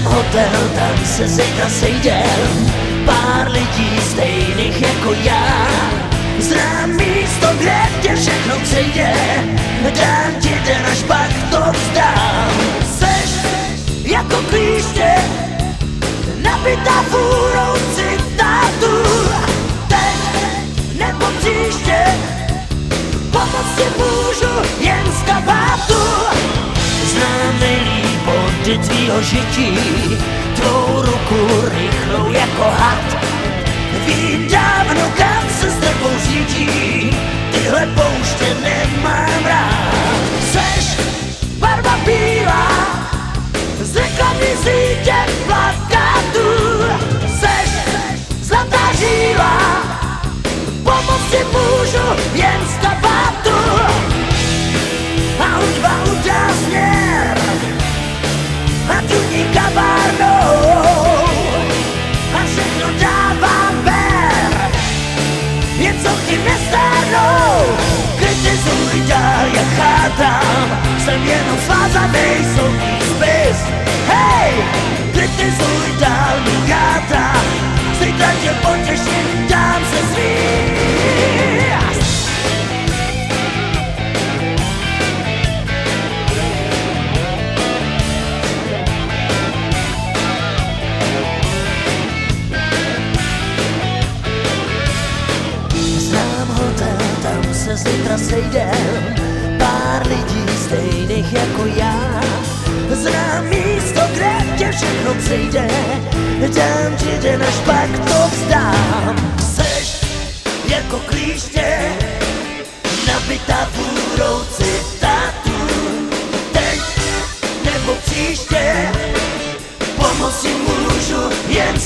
tam se zítra sejdem Pár lidí stejných jako já. Znám místo, kde tě všechno přejde. Dám ti den, až pak to vzdám. Seš jako klíště Nabitá fůrou body tvýho žití Tvou ruku rychlou jako had. Vím dávno, kam se s tebou řídí chátám Jsem jenom svázaný soudní spis Hej, kritizuj dál, migátám Zítra tě potěším, dám se zvíst. Znám tam se zítra sejdem stejných jako já. Znám místo, kde tě všechno přejde Dám ti den, až pak to vzdám. Seš jako klíště Nabitá fůrou citátů Teď nebo příště Pomoci můžu jen